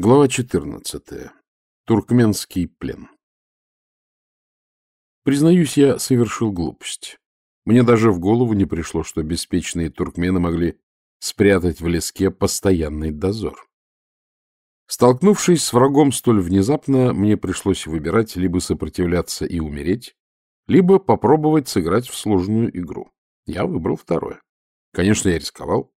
Глава 14. Туркменский плен. Признаюсь, я совершил глупость. Мне даже в голову не пришло, что беспечные туркмены могли спрятать в леске постоянный дозор. Столкнувшись с врагом столь внезапно, мне пришлось выбирать либо сопротивляться и умереть, либо попробовать сыграть в сложную игру. Я выбрал второе. Конечно, я рисковал.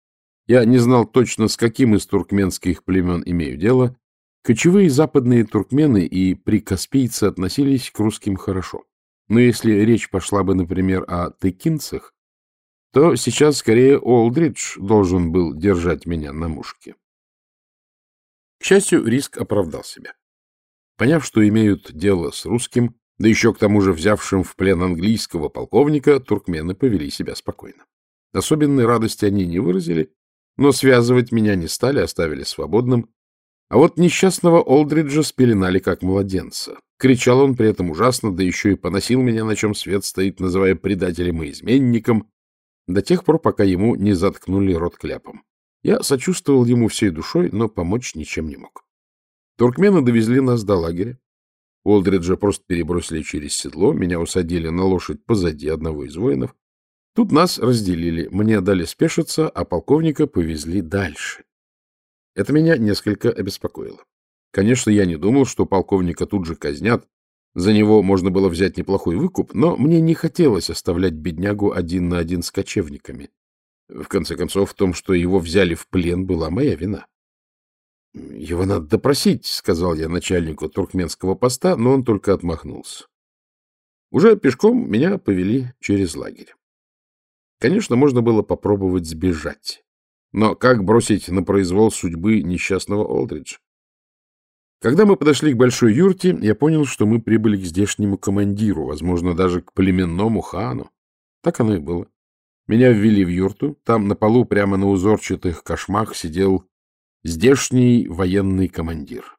Я не знал точно, с каким из туркменских племен имею дело. Кочевые западные туркмены и прикаспийцы относились к русским хорошо. Но если речь пошла бы, например, о тыкинцах, то сейчас скорее Олдридж должен был держать меня на мушке. К счастью, риск оправдал себя. Поняв, что имеют дело с русским, да еще к тому же взявшим в плен английского полковника, туркмены повели себя спокойно. Особенной радости они не выразили, но связывать меня не стали, оставили свободным. А вот несчастного Олдриджа спеленали как младенца. Кричал он при этом ужасно, да еще и поносил меня, на чем свет стоит, называя предателем и изменником, до тех пор, пока ему не заткнули рот кляпом. Я сочувствовал ему всей душой, но помочь ничем не мог. Туркмены довезли нас до лагеря. Олдриджа просто перебросили через седло, меня усадили на лошадь позади одного из воинов, Тут нас разделили, мне дали спешиться, а полковника повезли дальше. Это меня несколько обеспокоило. Конечно, я не думал, что полковника тут же казнят, за него можно было взять неплохой выкуп, но мне не хотелось оставлять беднягу один на один с кочевниками. В конце концов, в том, что его взяли в плен, была моя вина. — Его надо допросить, — сказал я начальнику туркменского поста, но он только отмахнулся. Уже пешком меня повели через лагерь. Конечно, можно было попробовать сбежать. Но как бросить на произвол судьбы несчастного Олдриджа? Когда мы подошли к большой юрте, я понял, что мы прибыли к здешнему командиру, возможно, даже к племенному хану. Так оно и было. Меня ввели в юрту. Там на полу прямо на узорчатых кошмах сидел здешний военный командир.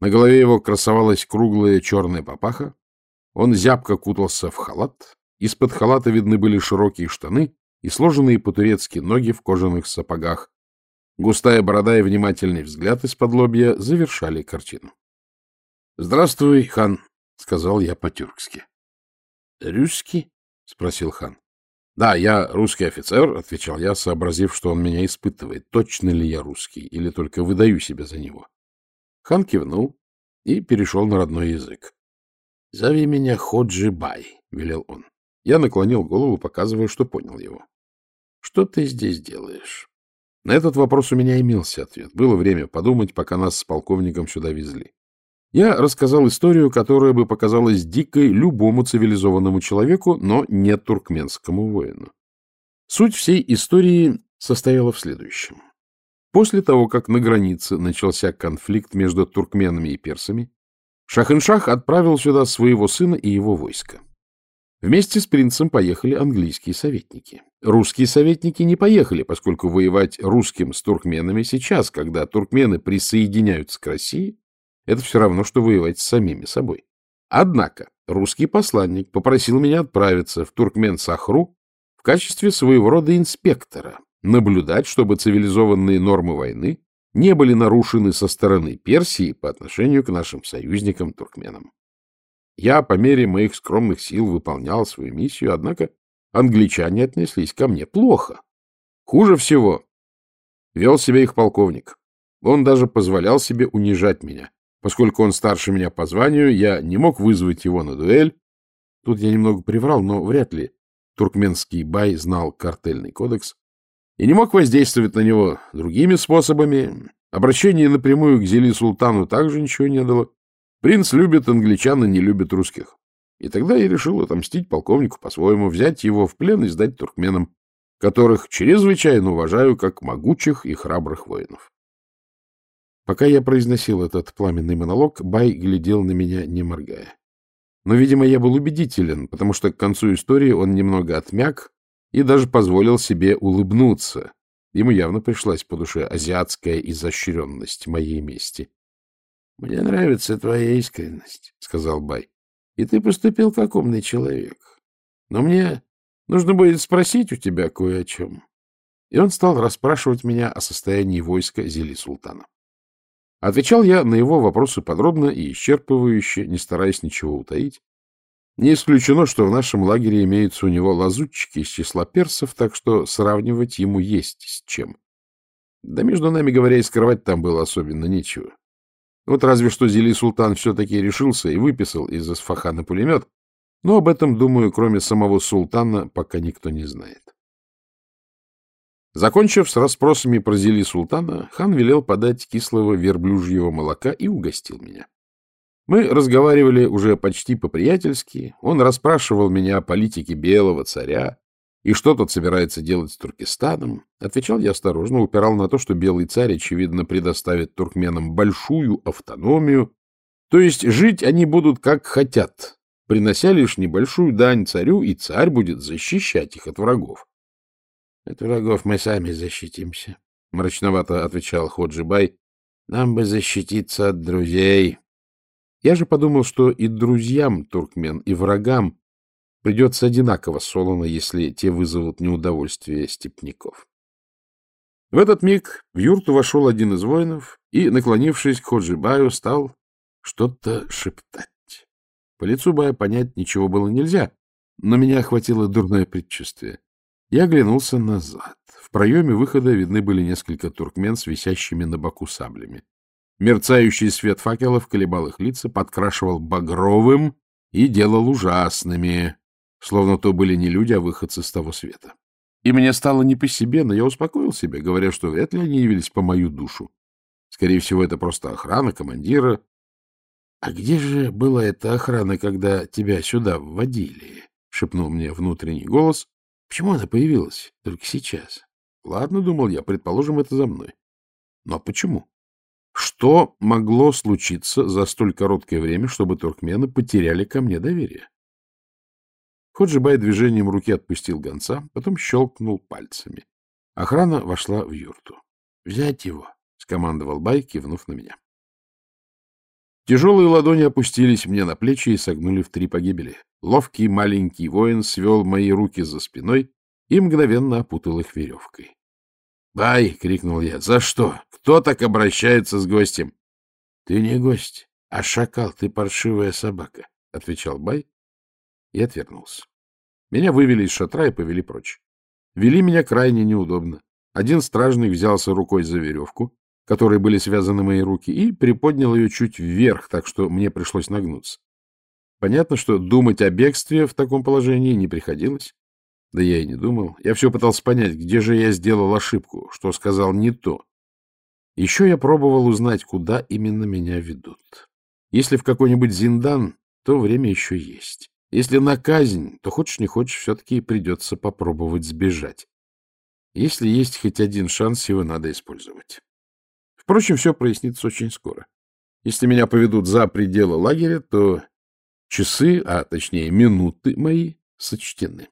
На голове его красовалась круглая черная папаха. Он зябко кутался в халат, из-под халата видны были широкие штаны и сложенные по-турецки ноги в кожаных сапогах. Густая борода и внимательный взгляд из-под лобья завершали картину. — Здравствуй, хан, — сказал я по-тюркски. — Русский? — спросил хан. — Да, я русский офицер, — отвечал я, сообразив, что он меня испытывает. Точно ли я русский или только выдаю себя за него? Хан кивнул и перешел на родной язык. — Зови меня Ходжи-бай, — велел он. Я наклонил голову, показывая, что понял его. — Что ты здесь делаешь? На этот вопрос у меня имелся ответ. Было время подумать, пока нас с полковником сюда везли. Я рассказал историю, которая бы показалась дикой любому цивилизованному человеку, но не туркменскому воину. Суть всей истории состояла в следующем. После того, как на границе начался конфликт между туркменами и персами, Шахиншах отправил сюда своего сына и его войско. Вместе с принцем поехали английские советники. Русские советники не поехали, поскольку воевать русским с туркменами сейчас, когда туркмены присоединяются к России, это все равно, что воевать с самими собой. Однако русский посланник попросил меня отправиться в Туркмен-Сахру в качестве своего рода инспектора, наблюдать, чтобы цивилизованные нормы войны не были нарушены со стороны Персии по отношению к нашим союзникам-туркменам. Я по мере моих скромных сил выполнял свою миссию, однако англичане отнеслись ко мне плохо. Хуже всего вел себя их полковник. Он даже позволял себе унижать меня. Поскольку он старше меня по званию, я не мог вызвать его на дуэль. Тут я немного приврал, но вряд ли туркменский бай знал картельный кодекс и не мог воздействовать на него другими способами. Обращение напрямую к Зели Султану также ничего не дало. Принц любит англичан и не любит русских. И тогда я решил отомстить полковнику по-своему, взять его в плен и сдать туркменам, которых чрезвычайно уважаю как могучих и храбрых воинов. Пока я произносил этот пламенный монолог, Бай глядел на меня, не моргая. Но, видимо, я был убедителен, потому что к концу истории он немного отмяк и даже позволил себе улыбнуться. Ему явно пришлась по душе азиатская изощренность моей мести. — Мне нравится твоя искренность, — сказал Бай. — И ты поступил как умный человек. Но мне нужно будет спросить у тебя кое о чем. И он стал расспрашивать меня о состоянии войска Зели Султана. Отвечал я на его вопросы подробно и исчерпывающе, не стараясь ничего утаить. Не исключено, что в нашем лагере имеются у него лазутчики из числа персов, так что сравнивать ему есть с чем. Да между нами говоря, и скрывать там было особенно нечего. Вот разве что Зели Султан все-таки решился и выписал из Асфахана пулемет, но об этом, думаю, кроме самого султана, пока никто не знает. Закончив с расспросами про Зели Султана, хан велел подать кислого верблюжьего молока и угостил меня. Мы разговаривали уже почти по-приятельски. Он расспрашивал меня о политике белого царя и что тот собирается делать с Туркестаном. Отвечал я осторожно, упирал на то, что белый царь, очевидно, предоставит туркменам большую автономию, то есть жить они будут как хотят, принося лишь небольшую дань царю, и царь будет защищать их от врагов. — От врагов мы сами защитимся, — мрачновато отвечал Ходжибай. — Нам бы защититься от друзей. Я же подумал, что и друзьям туркмен, и врагам придется одинаково солоно, если те вызовут неудовольствие степняков. В этот миг в юрту вошел один из воинов и, наклонившись к Ходжибаю, стал что-то шептать. По лицу Бая понять ничего было нельзя, но меня охватило дурное предчувствие. Я оглянулся назад. В проеме выхода видны были несколько туркмен с висящими на боку саблями. Мерцающий свет факелов колебал их лица, подкрашивал багровым и делал ужасными, словно то были не люди, а выходцы с того света. И мне стало не по себе, но я успокоил себя, говоря, что вряд ли они явились по мою душу. Скорее всего, это просто охрана командира. — А где же была эта охрана, когда тебя сюда вводили? — шепнул мне внутренний голос. — Почему она появилась только сейчас? — Ладно, — думал я, — предположим, это за мной. Но почему? Что могло случиться за столь короткое время, чтобы туркмены потеряли ко мне доверие? Ходжибай движением руки отпустил гонца, потом щелкнул пальцами. Охрана вошла в юрту. — Взять его, — скомандовал Бай, кивнув на меня. Тяжелые ладони опустились мне на плечи и согнули в три погибели. Ловкий маленький воин свел мои руки за спиной и мгновенно опутал их веревкой. «Бай!» — крикнул я. «За что? Кто так обращается с гостем?» «Ты не гость, а шакал, ты паршивая собака», — отвечал Бай и отвернулся. Меня вывели из шатра и повели прочь. Вели меня крайне неудобно. Один стражник взялся рукой за веревку, которой были связаны мои руки, и приподнял ее чуть вверх, так что мне пришлось нагнуться. Понятно, что думать о бегстве в таком положении не приходилось. Да я и не думал. Я все пытался понять, где же я сделал ошибку, что сказал не то. Еще я пробовал узнать, куда именно меня ведут. Если в какой-нибудь Зиндан, то время еще есть. Если на казнь, то хочешь не хочешь, все-таки придется попробовать сбежать. Если есть хоть один шанс, его надо использовать. Впрочем, все прояснится очень скоро. Если меня поведут за пределы лагеря, то часы, а точнее минуты мои, сочтены.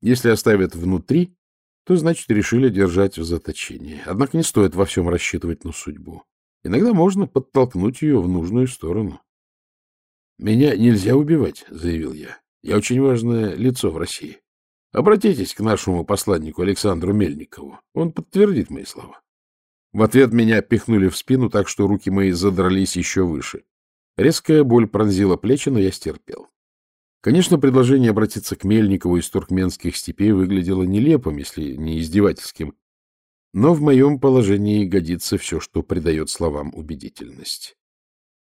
Если оставят внутри, то, значит, решили держать в заточении. Однако не стоит во всем рассчитывать на судьбу. Иногда можно подтолкнуть ее в нужную сторону. — Меня нельзя убивать, — заявил я. — Я очень важное лицо в России. Обратитесь к нашему посланнику Александру Мельникову. Он подтвердит мои слова. В ответ меня пихнули в спину так, что руки мои задрались еще выше. Резкая боль пронзила плечи, но я стерпел. Конечно, предложение обратиться к Мельникову из туркменских степей выглядело нелепым, если не издевательским. Но в моем положении годится все, что придает словам убедительность.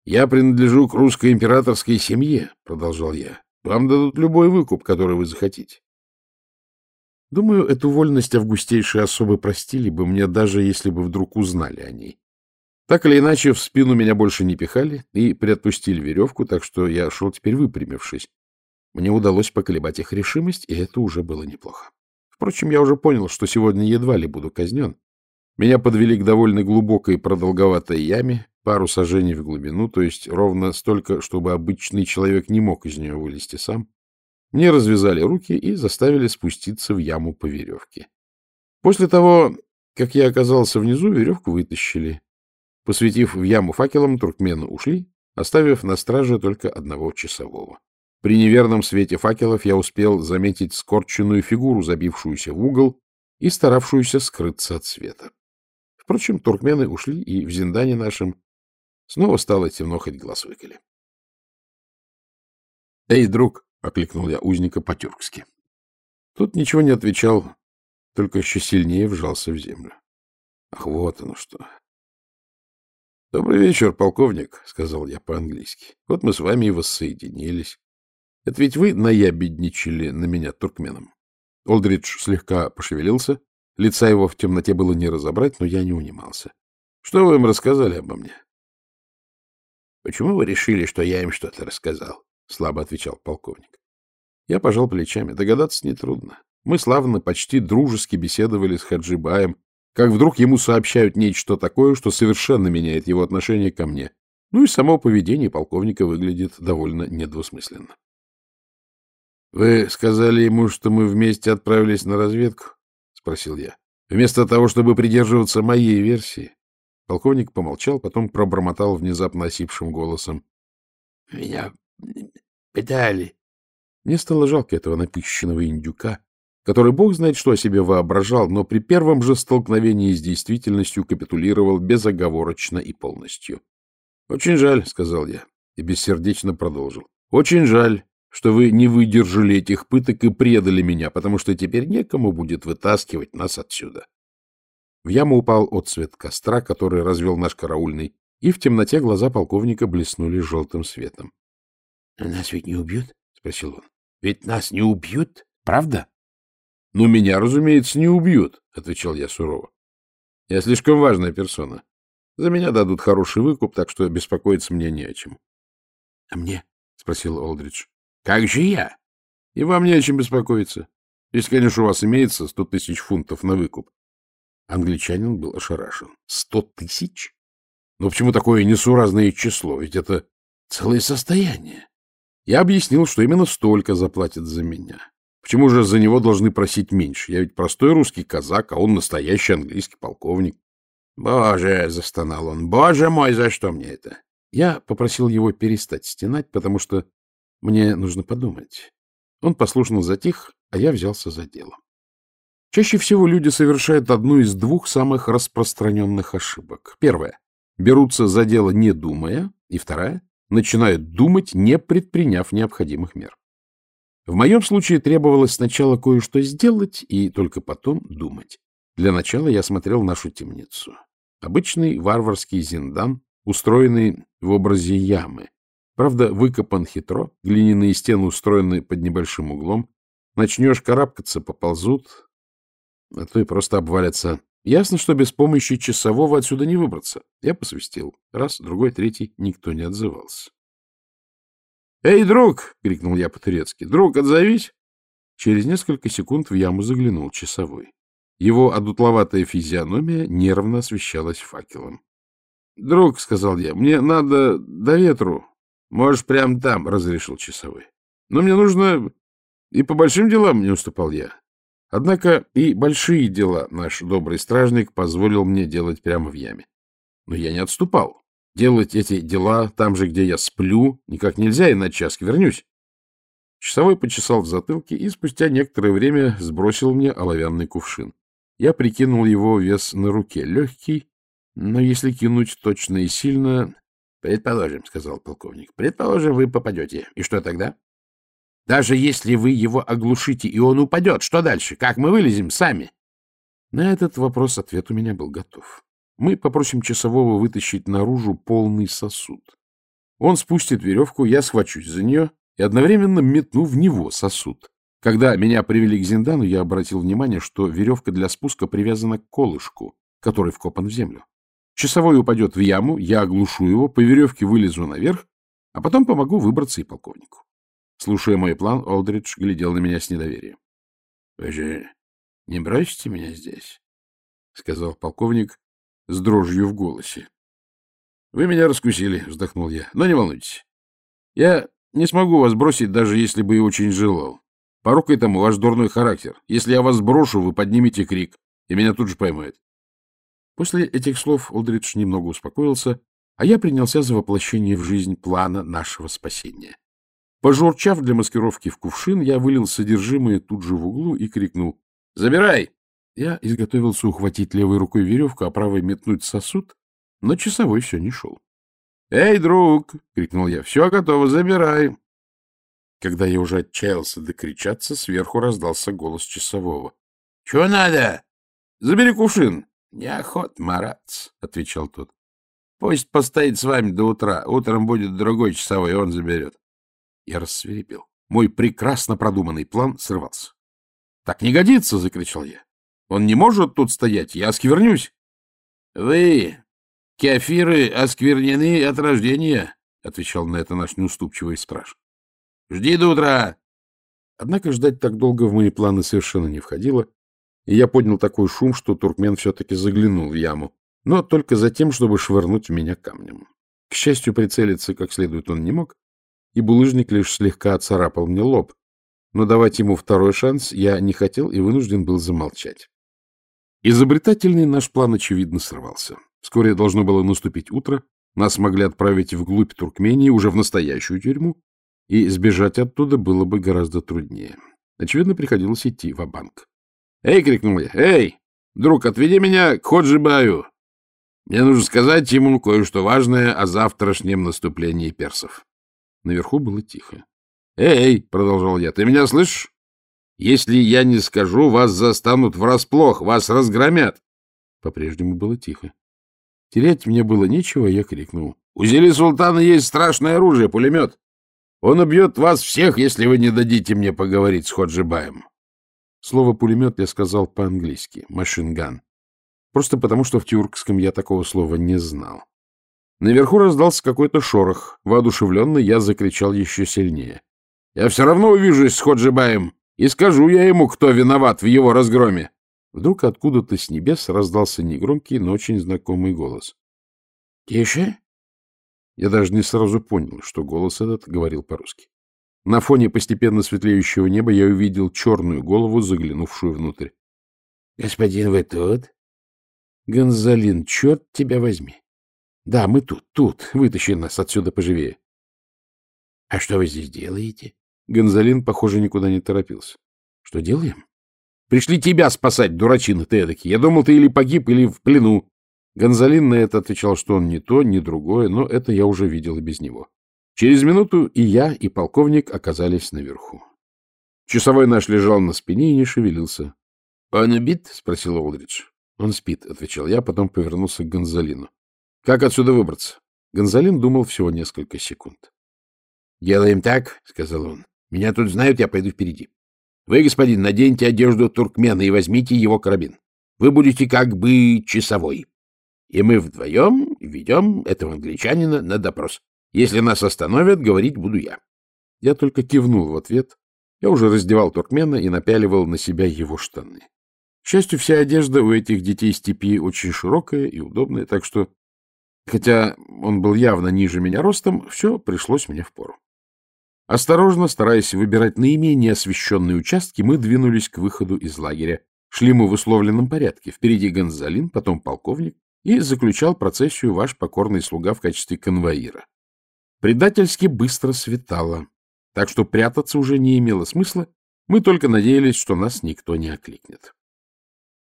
«Я принадлежу к русской императорской семье», — продолжал я. «Вам дадут любой выкуп, который вы захотите». Думаю, эту вольность августейшие особы простили бы мне, даже если бы вдруг узнали о ней. Так или иначе, в спину меня больше не пихали и приотпустили веревку, так что я шел теперь выпрямившись. Мне удалось поколебать их решимость, и это уже было неплохо. Впрочем, я уже понял, что сегодня едва ли буду казнен. Меня подвели к довольно глубокой продолговатой яме, пару сажений в глубину, то есть ровно столько, чтобы обычный человек не мог из нее вылезти сам. Мне развязали руки и заставили спуститься в яму по веревке. После того, как я оказался внизу, веревку вытащили. Посветив в яму факелом, туркмены ушли, оставив на страже только одного часового. При неверном свете факелов я успел заметить скорченную фигуру, забившуюся в угол и старавшуюся скрыться от света. Впрочем, туркмены ушли, и в Зиндане нашем Снова стало темно, хоть глаз выколи. — Эй, друг! — окликнул я узника по-тюркски. Тут ничего не отвечал, только еще сильнее вжался в землю. Ах, вот оно что. — Добрый вечер, полковник, — сказал я по-английски. — Вот мы с вами и воссоединились. Это ведь вы наябедничали на меня туркменом. Олдридж слегка пошевелился. Лица его в темноте было не разобрать, но я не унимался. — Что вы им рассказали обо мне? — Почему вы решили, что я им что-то рассказал? — слабо отвечал полковник. Я пожал плечами. Догадаться нетрудно. Мы славно, почти дружески беседовали с Хаджибаем, как вдруг ему сообщают нечто такое, что совершенно меняет его отношение ко мне. Ну и само поведение полковника выглядит довольно недвусмысленно. — Вы сказали ему, что мы вместе отправились на разведку? — спросил я. — Вместо того, чтобы придерживаться моей версии. Полковник помолчал, потом пробормотал внезапно осипшим голосом. — Меня пытали. Мне стало жалко этого напыщенного индюка, который бог знает что о себе воображал, но при первом же столкновении с действительностью капитулировал безоговорочно и полностью. — Очень жаль, — сказал я и бессердечно продолжил. — Очень жаль, что вы не выдержали этих пыток и предали меня, потому что теперь некому будет вытаскивать нас отсюда. В яму упал отцвет костра, который развел наш караульный, и в темноте глаза полковника блеснули желтым светом. — Нас ведь не убьют? — спросил он. — Ведь нас не убьют, правда? — Ну, меня, разумеется, не убьют, — отвечал я сурово. — Я слишком важная персона. За меня дадут хороший выкуп, так что беспокоиться мне не о чем. — А мне? — спросил Олдридж. — Как же я? — И вам не о чем беспокоиться. Если, конечно, у вас имеется сто тысяч фунтов на выкуп. Англичанин был ошарашен. — Сто тысяч? Но почему такое несуразное число? Ведь это целое состояние. Я объяснил, что именно столько заплатят за меня. Почему же за него должны просить меньше? Я ведь простой русский казак, а он настоящий английский полковник. «Боже!» — застонал он. «Боже мой, за что мне это?» Я попросил его перестать стенать, потому что мне нужно подумать. Он послушно затих, а я взялся за дело. Чаще всего люди совершают одну из двух самых распространенных ошибок. Первая — берутся за дело не думая, и вторая — начинают думать, не предприняв необходимых мер. В моем случае требовалось сначала кое-что сделать и только потом думать. Для начала я смотрел нашу темницу. Обычный варварский зиндан, устроенный в образе ямы. Правда, выкопан хитро, глиняные стены устроены под небольшим углом. Начнешь карабкаться, поползут, а то и просто обвалятся. Ясно, что без помощи часового отсюда не выбраться. Я посвистел. Раз, другой, третий. Никто не отзывался. «Эй, друг!» — крикнул я по-турецки. «Друг, отзовись!» Через несколько секунд в яму заглянул часовой. Его одутловатая физиономия нервно освещалась факелом. — Друг, — сказал я, — мне надо до ветру. — Можешь прямо там, — разрешил часовой. — Но мне нужно... И по большим делам не уступал я. Однако и большие дела наш добрый стражник позволил мне делать прямо в яме. Но я не отступал. Делать эти дела там же, где я сплю, никак нельзя, иначе я сквернюсь. Часовой почесал в затылке и спустя некоторое время сбросил мне оловянный кувшин. Я прикинул его вес на руке. Легкий, но если кинуть точно и сильно... — Предположим, — сказал полковник, — предположим, вы попадете. И что тогда? Даже если вы его оглушите, и он упадет, что дальше? Как мы вылезем сами? На этот вопрос ответ у меня был готов. Мы попросим часового вытащить наружу полный сосуд. Он спустит веревку, я схвачусь за нее и одновременно метну в него сосуд. Когда меня привели к Зиндану, я обратил внимание, что веревка для спуска привязана к колышку, который вкопан в землю. Часовой упадет в яму, я оглушу его, по веревке вылезу наверх, а потом помогу выбраться и полковнику. Слушая мой план, Олдридж глядел на меня с недоверием. — Вы же не бросите меня здесь? — сказал полковник, с дрожью в голосе. — Вы меня раскусили, — вздохнул я, — но не волнуйтесь. Я не смогу вас бросить, даже если бы и очень желал. Порукой тому ваш дурной характер. Если я вас брошу, вы поднимете крик, и меня тут же поймают. После этих слов Олдридж немного успокоился, а я принялся за воплощение в жизнь плана нашего спасения. Пожурчав для маскировки в кувшин, я вылил содержимое тут же в углу и крикнул «Забирай!» Я изготовился ухватить левой рукой веревку, а правой метнуть сосуд, но часовой все не шел. — Эй, друг! — крикнул я. — Все готово, забирай. Когда я уже отчаялся докричаться, сверху раздался голос часового. — Чего надо? — Забери кувшин. — Неохот мараться, — отвечал тот. — Пусть постоит с вами до утра. Утром будет другой часовой, он заберет. Я рассверепел. Мой прекрасно продуманный план срывался. — Так не годится! — закричал я. — Он не может тут стоять, я осквернюсь. — Вы, кефиры, осквернены от рождения, — отвечал на это наш неуступчивый страж. — Жди до утра. Однако ждать так долго в мои планы совершенно не входило, и я поднял такой шум, что туркмен все-таки заглянул в яму, но только за тем, чтобы швырнуть меня камнем. К счастью, прицелиться как следует он не мог, и булыжник лишь слегка отцарапал мне лоб, но давать ему второй шанс я не хотел и вынужден был замолчать. Изобретательный наш план, очевидно, срывался. Вскоре должно было наступить утро, нас могли отправить вглубь Туркмении, уже в настоящую тюрьму, и сбежать оттуда было бы гораздо труднее. Очевидно, приходилось идти в банк «Эй!» — крикнул я. «Эй! Друг, отведи меня к Ходжибаю! Мне нужно сказать ему кое-что важное о завтрашнем наступлении персов». Наверху было тихо. «Эй!» — продолжал я. «Ты меня слышишь? Если я не скажу, вас застанут врасплох, вас разгромят!» По-прежнему было тихо. Терять мне было нечего, я крикнул. «У Зели Султана есть страшное оружие, пулемет. Он убьет вас всех, если вы не дадите мне поговорить с Ходжибаем». Слово «пулемет» я сказал по-английски, «машинган», просто потому, что в тюркском я такого слова не знал. Наверху раздался какой-то шорох. Воодушевленно я закричал еще сильнее. «Я все равно увижусь с Ходжибаем, и скажу я ему, кто виноват в его разгроме!» Вдруг откуда-то с небес раздался негромкий, но очень знакомый голос. «Тише!» Я даже не сразу понял, что голос этот говорил по-русски. На фоне постепенно светлеющего неба я увидел черную голову, заглянувшую внутрь. — Господин, вы тут? — Гонзалин, черт тебя возьми! — Да, мы тут, тут. Вытащи нас отсюда поживее. — А что вы здесь делаете? Гонзалин, похоже, никуда не торопился. — Что делаем? — Пришли тебя спасать, дурачина ты эдакий. Я думал, ты или погиб, или в плену. Гонзалин на это отвечал, что он не то, ни другое, но это я уже видел и без него. Через минуту и я, и полковник оказались наверху. Часовой наш лежал на спине и не шевелился. — Он убит? — спросил Олдридж. — Он спит, — отвечал я, потом повернулся к Гонзалину. Как отсюда выбраться? Гонзалин думал всего несколько секунд. — Делаем так, — сказал он. — Меня тут знают, я пойду впереди. Вы, господин, наденьте одежду туркмена и возьмите его карабин. Вы будете как бы часовой. И мы вдвоем ведем этого англичанина на допрос. Если нас остановят, говорить буду я. Я только кивнул в ответ. Я уже раздевал туркмена и напяливал на себя его штаны. К счастью, вся одежда у этих детей степи очень широкая и удобная, так что Хотя он был явно ниже меня ростом, все пришлось мне впору. Осторожно, стараясь выбирать наименее освещенные участки, мы двинулись к выходу из лагеря. Шли мы в условленном порядке. Впереди Гонзалин, потом полковник, и заключал процессию ваш покорный слуга в качестве конвоира. Предательски быстро светало, так что прятаться уже не имело смысла, мы только надеялись, что нас никто не окликнет.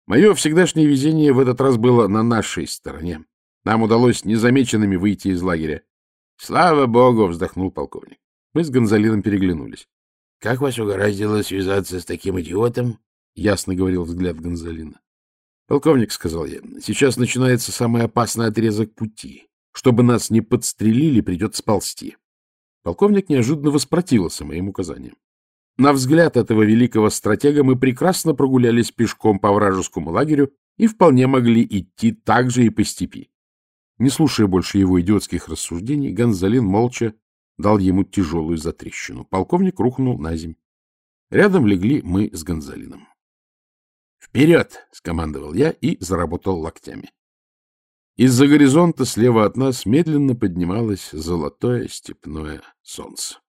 Мое всегдашнее везение в этот раз было на нашей стороне. Нам удалось незамеченными выйти из лагеря. — Слава богу! — вздохнул полковник. Мы с Гонзалином переглянулись. — Как вас угораздило связаться с таким идиотом? — ясно говорил взгляд Гонзалина. — Полковник, — сказал я, — сейчас начинается самый опасный отрезок пути. Чтобы нас не подстрелили, придется ползти. Полковник неожиданно воспротивился моим указаниям. На взгляд этого великого стратега мы прекрасно прогулялись пешком по вражескому лагерю и вполне могли идти так же и по степи. Не слушая больше его идиотских рассуждений, Гонзалин молча дал ему тяжелую затрещину. Полковник рухнул на земь. Рядом легли мы с Гонзалином. «Вперед!» — скомандовал я и заработал локтями. Из-за горизонта слева от нас медленно поднималось золотое степное солнце.